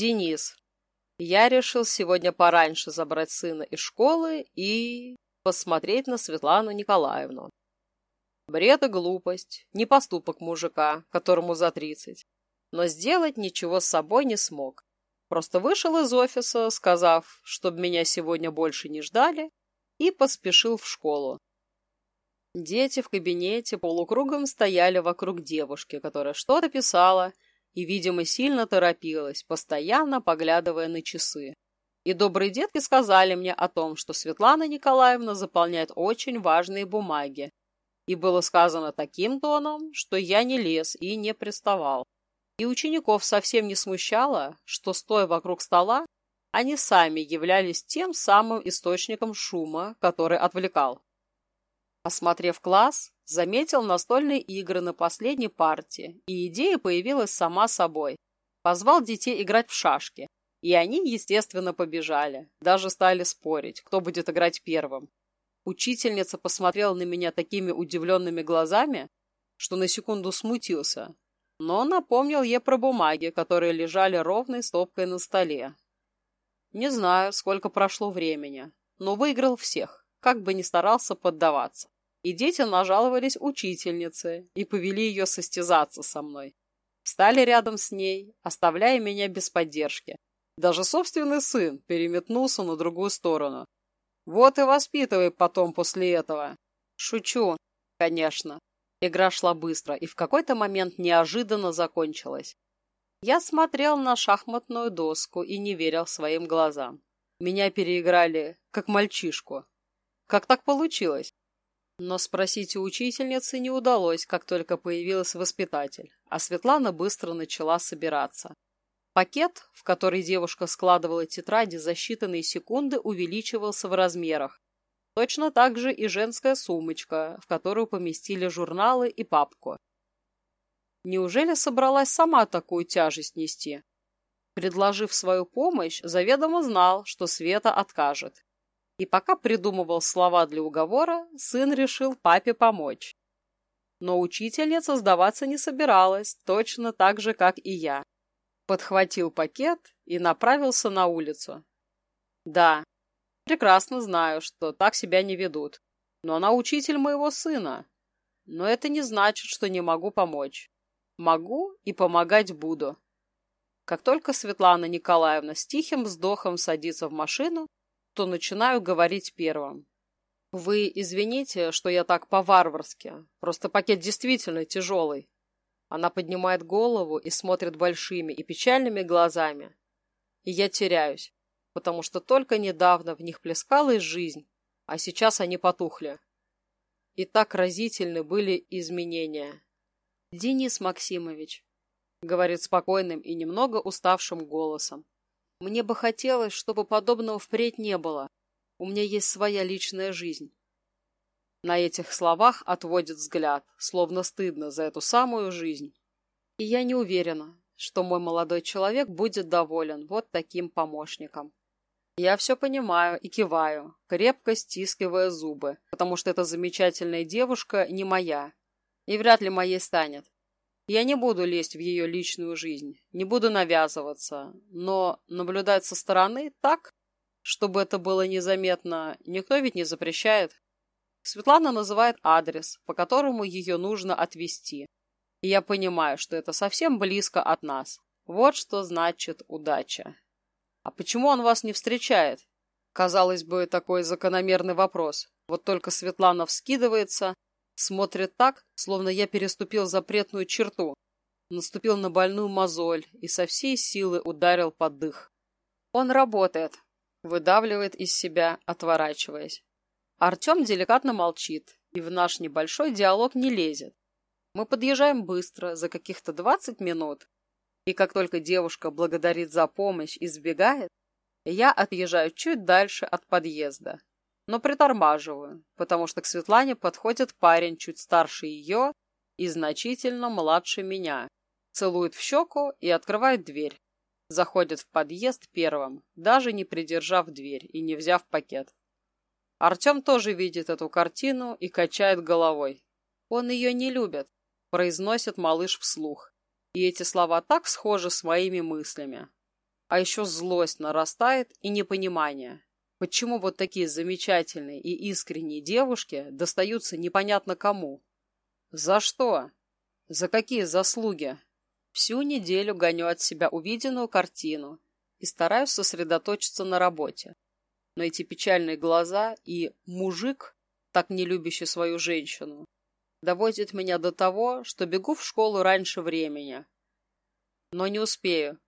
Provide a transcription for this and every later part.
Денис. Я решил сегодня пораньше забрать сына из школы и посмотреть на Светлану Николаевну. Бред и глупость, не поступок мужика, которому за тридцать. Но сделать ничего с собой не смог. Просто вышел из офиса, сказав, чтобы меня сегодня больше не ждали, и поспешил в школу. Дети в кабинете полукругом стояли вокруг девушки, которая что-то писала и, видимо, сильно торопилась, постоянно поглядывая на часы. И добрые детки сказали мне о том, что Светлана Николаевна заполняет очень важные бумаги. И было сказано таким тоном, что я не лез и не приставал. И учеников совсем не смущало, что, стоя вокруг стола, они сами являлись тем самым источником шума, который отвлекал. Осмотрев класс, заметил настольные игры на последней партии, и идея появилась сама собой. Позвал детей играть в шашки, и они, естественно, побежали. Даже стали спорить, кто будет играть первым. Учительница посмотрела на меня такими удивленными глазами, что на секунду смутился, но напомнил ей про бумаги, которые лежали ровной стопкой на столе. Не знаю, сколько прошло времени, но выиграл всех как бы ни старался поддаваться. И дети нажаловались учительнице и повели ее состязаться со мной. Встали рядом с ней, оставляя меня без поддержки. Даже собственный сын переметнулся на другую сторону. Вот и воспитывай потом после этого. Шучу, конечно. Игра шла быстро и в какой-то момент неожиданно закончилась. Я смотрел на шахматную доску и не верил своим глазам. Меня переиграли, как мальчишку. Как так получилось? Но спросить у учительницы не удалось, как только появился воспитатель, а Светлана быстро начала собираться. Пакет, в который девушка складывала тетради за считанные секунды, увеличивался в размерах. Точно так же и женская сумочка, в которую поместили журналы и папку. Неужели собралась сама такую тяжесть нести? Предложив свою помощь, заведомо знал, что Света откажет. И пока придумывал слова для уговора, сын решил папе помочь. Но учительница сдаваться не собиралась, точно так же, как и я. Подхватил пакет и направился на улицу. Да, прекрасно знаю, что так себя не ведут. Но она учитель моего сына. Но это не значит, что не могу помочь. Могу и помогать буду. Как только Светлана Николаевна с тихим вздохом садится в машину, то начинаю говорить первым. Вы извините, что я так по-варварски. Просто пакет действительно тяжелый. Она поднимает голову и смотрит большими и печальными глазами. И я теряюсь, потому что только недавно в них плескалась жизнь, а сейчас они потухли. И так разительны были изменения. Денис Максимович, говорит спокойным и немного уставшим голосом. Мне бы хотелось, чтобы подобного впредь не было. У меня есть своя личная жизнь. На этих словах отводит взгляд, словно стыдно за эту самую жизнь. И я не уверена, что мой молодой человек будет доволен вот таким помощником. Я все понимаю и киваю, крепко стискивая зубы, потому что эта замечательная девушка не моя и вряд ли моей станет. Я не буду лезть в ее личную жизнь, не буду навязываться, но наблюдать со стороны так, чтобы это было незаметно, никто ведь не запрещает. Светлана называет адрес, по которому ее нужно отвезти. И я понимаю, что это совсем близко от нас. Вот что значит удача. А почему он вас не встречает? Казалось бы, такой закономерный вопрос. Вот только Светлана вскидывается, Смотрит так, словно я переступил запретную черту, наступил на больную мозоль и со всей силы ударил под дых. Он работает, выдавливает из себя, отворачиваясь. Артем деликатно молчит и в наш небольшой диалог не лезет. Мы подъезжаем быстро, за каких-то двадцать минут, и как только девушка благодарит за помощь и сбегает, я отъезжаю чуть дальше от подъезда но притормаживаю, потому что к Светлане подходит парень чуть старше ее и значительно младше меня. Целует в щеку и открывает дверь. Заходит в подъезд первым, даже не придержав дверь и не взяв пакет. Артем тоже видит эту картину и качает головой. Он ее не любит, произносит малыш вслух. И эти слова так схожи с моими мыслями. А еще злость нарастает и непонимание. Почему вот такие замечательные и искренние девушки достаются непонятно кому? За что? За какие заслуги? Всю неделю гоню от себя увиденную картину и стараюсь сосредоточиться на работе. Но эти печальные глаза и мужик, так не любящий свою женщину, доводят меня до того, что бегу в школу раньше времени. Но не успею.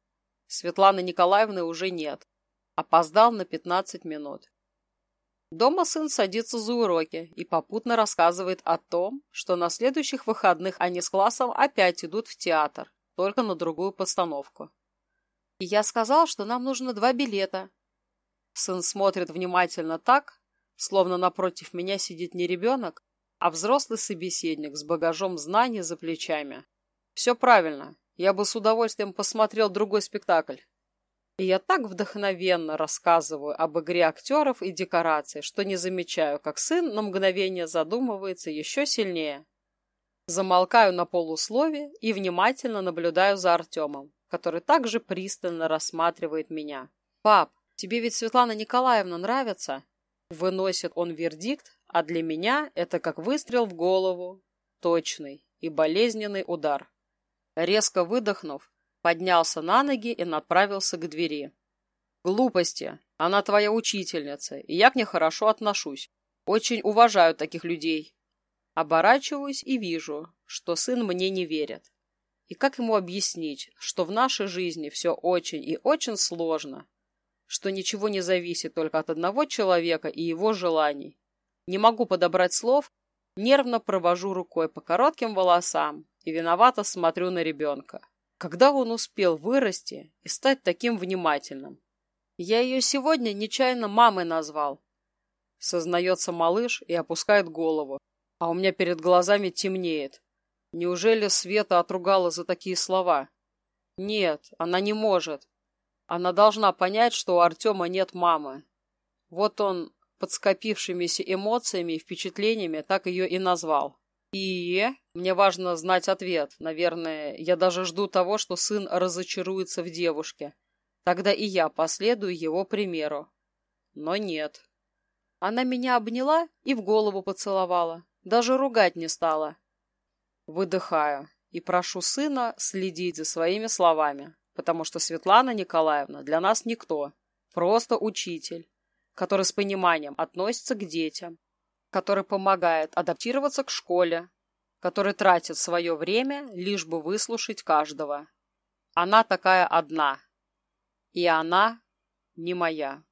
Светланы Николаевны уже нет. Опоздал на 15 минут. Дома сын садится за уроки и попутно рассказывает о том, что на следующих выходных они с классом опять идут в театр, только на другую постановку. И я сказал, что нам нужно два билета. Сын смотрит внимательно так, словно напротив меня сидит не ребенок, а взрослый собеседник с багажом знаний за плечами. Все правильно. Я бы с удовольствием посмотрел другой спектакль. И я так вдохновенно рассказываю об игре актеров и декораций, что не замечаю, как сын на мгновение задумывается еще сильнее. Замолкаю на полуслове и внимательно наблюдаю за Артемом который также пристально рассматривает меня. «Пап, тебе ведь Светлана Николаевна нравится?» Выносит он вердикт, а для меня это как выстрел в голову, точный и болезненный удар. Резко выдохнув, поднялся на ноги и направился к двери. «Глупости. Она твоя учительница, и я к ней хорошо отношусь. Очень уважаю таких людей». Оборачиваюсь и вижу, что сын мне не верит. И как ему объяснить, что в нашей жизни все очень и очень сложно, что ничего не зависит только от одного человека и его желаний? Не могу подобрать слов, нервно провожу рукой по коротким волосам и виновато смотрю на ребенка. Когда он успел вырасти и стать таким внимательным? Я ее сегодня нечаянно мамой назвал. Сознается малыш и опускает голову, а у меня перед глазами темнеет. Неужели Света отругала за такие слова? Нет, она не может. Она должна понять, что у Артема нет мамы. Вот он под скопившимися эмоциями и впечатлениями так ее и назвал. И мне важно знать ответ. Наверное, я даже жду того, что сын разочаруется в девушке. Тогда и я последую его примеру. Но нет. Она меня обняла и в голову поцеловала. Даже ругать не стала. Выдыхаю и прошу сына следить за своими словами, потому что Светлана Николаевна для нас никто, просто учитель, который с пониманием относится к детям, который помогает адаптироваться к школе, который тратит свое время, лишь бы выслушать каждого. Она такая одна, и она не моя.